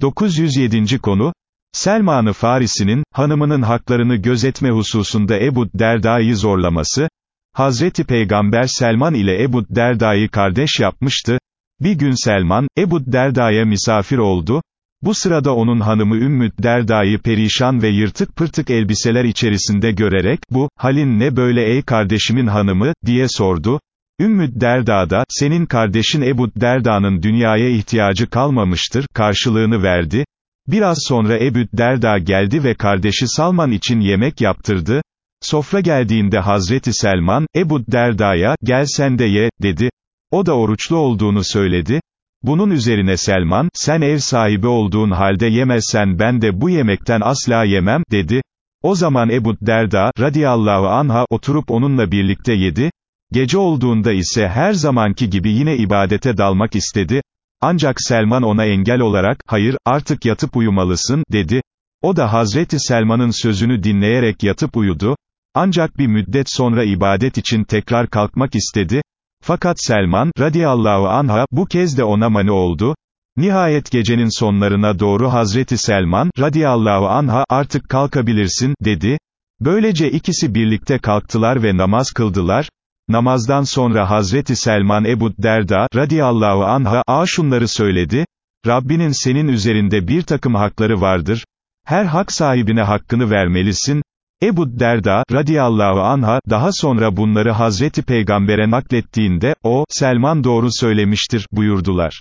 907. konu, Selman-ı Farisi'nin, hanımının haklarını gözetme hususunda Ebu Derda'yı zorlaması, Hazreti Peygamber Selman ile Ebu Derda'yı kardeş yapmıştı, bir gün Selman, Ebu Derda'ya misafir oldu, bu sırada onun hanımı Ümmü Derda'yı perişan ve yırtık pırtık elbiseler içerisinde görerek, bu, halin ne böyle ey kardeşimin hanımı, diye sordu, Ümmü Derda da, senin kardeşin Ebu Derda'nın dünyaya ihtiyacı kalmamıştır, karşılığını verdi, Biraz sonra Ebu Derda geldi ve kardeşi Salman için yemek yaptırdı. Sofra geldiğinde Hazreti Selman, Ebu Derda'ya, gel sen de ye, dedi. O da oruçlu olduğunu söyledi. Bunun üzerine Selman, sen ev sahibi olduğun halde yemezsen ben de bu yemekten asla yemem, dedi. O zaman Ebu Derda, radiyallahu anha, oturup onunla birlikte yedi. Gece olduğunda ise her zamanki gibi yine ibadete dalmak istedi. Ancak Selman ona engel olarak, hayır, artık yatıp uyumalısın, dedi. O da Hazreti Selman'ın sözünü dinleyerek yatıp uyudu. Ancak bir müddet sonra ibadet için tekrar kalkmak istedi. Fakat Selman, radiyallahu anha, bu kez de ona mani oldu. Nihayet gecenin sonlarına doğru Hazreti Selman, radiyallahu anha, artık kalkabilirsin, dedi. Böylece ikisi birlikte kalktılar ve namaz kıldılar. Namazdan sonra Hazreti Selman Ebu Derda, radiyallahu anha, a şunları söyledi, Rabbinin senin üzerinde bir takım hakları vardır, her hak sahibine hakkını vermelisin, Ebu Derda, radiyallahu anha, daha sonra bunları Hazreti Peygamber'e naklettiğinde, o, Selman doğru söylemiştir, buyurdular.